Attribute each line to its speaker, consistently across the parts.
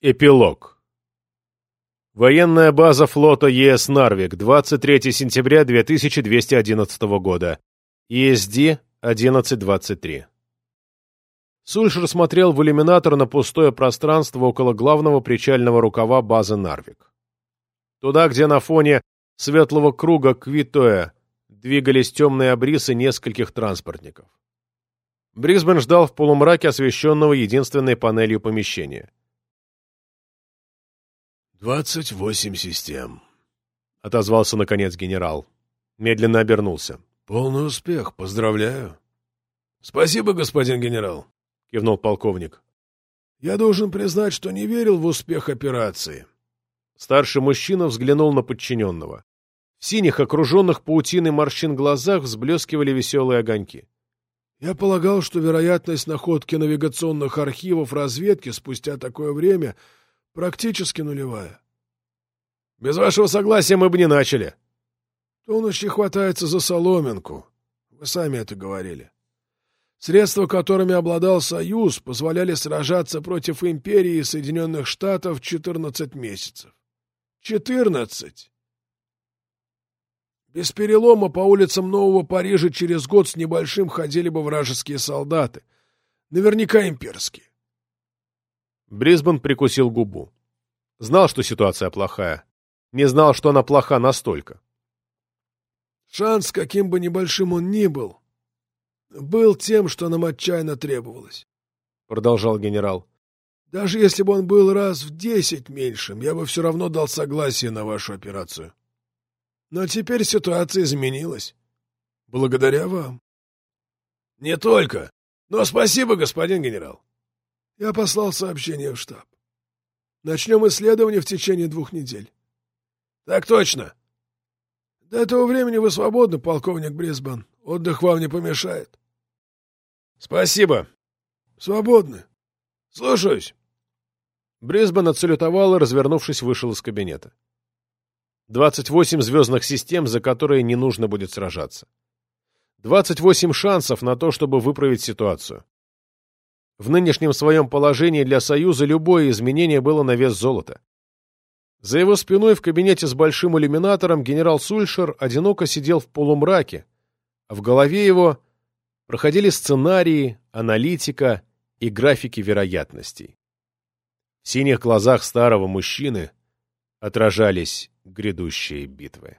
Speaker 1: Эпилог. Военная база флота ЕС «Нарвик», 23 сентября 2211 года. ESD 1123. Сульшер смотрел в иллюминатор на пустое пространство около главного причального рукава базы «Нарвик». Туда, где на фоне светлого круга Квитоя двигались темные обрисы нескольких транспортников. Брисбен ждал в полумраке освещенного единственной панелью помещения.
Speaker 2: «Двадцать восемь систем», —
Speaker 1: отозвался, наконец, генерал. Медленно обернулся.
Speaker 2: «Полный успех. Поздравляю». «Спасибо, господин генерал», —
Speaker 1: кивнул полковник.
Speaker 2: «Я должен признать, что не верил в успех операции».
Speaker 1: Старший мужчина взглянул на подчиненного. В синих, окруженных паутиной морщин глазах взблескивали веселые огоньки.
Speaker 2: «Я полагал, что вероятность находки навигационных архивов разведки спустя такое время — Практически нулевая.
Speaker 1: Без вашего согласия мы бы не начали.
Speaker 2: Тонущий хватается за соломинку. Вы сами это говорили. Средства, которыми обладал Союз, позволяли сражаться против империи Соединенных Штатов 14 месяцев. 14! Без перелома по улицам Нового Парижа через год с небольшим ходили бы вражеские солдаты. Наверняка имперские.
Speaker 1: Брисбен прикусил губу. Знал, что ситуация плохая. Не знал, что она плоха настолько.
Speaker 2: Шанс, каким бы небольшим он ни был, был тем, что нам отчаянно требовалось.
Speaker 1: Продолжал генерал.
Speaker 2: Даже если бы он был раз в десять меньшим, я бы все равно дал согласие на вашу операцию. Но теперь ситуация изменилась. Благодаря вам. Не только. Но спасибо, господин генерал. Я послал сообщение в штаб. Начнем исследование в течение двух недель. — Так точно. — До этого времени вы свободны, полковник Брисбан. Отдых вам не помешает.
Speaker 1: — Спасибо.
Speaker 2: — Свободны. — Слушаюсь.
Speaker 1: Брисбан отсалютовал и, развернувшись, вышел из кабинета. Двадцать восемь звездных систем, за которые не нужно будет сражаться. Двадцать восемь шансов на то, чтобы выправить ситуацию. В нынешнем своем положении для Союза любое изменение было на вес золота. За его спиной в кабинете с большим иллюминатором генерал Сульшер одиноко сидел в полумраке, а в голове его проходили сценарии, аналитика и графики вероятностей. В синих глазах старого мужчины отражались грядущие битвы.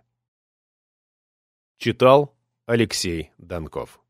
Speaker 1: Читал Алексей Донков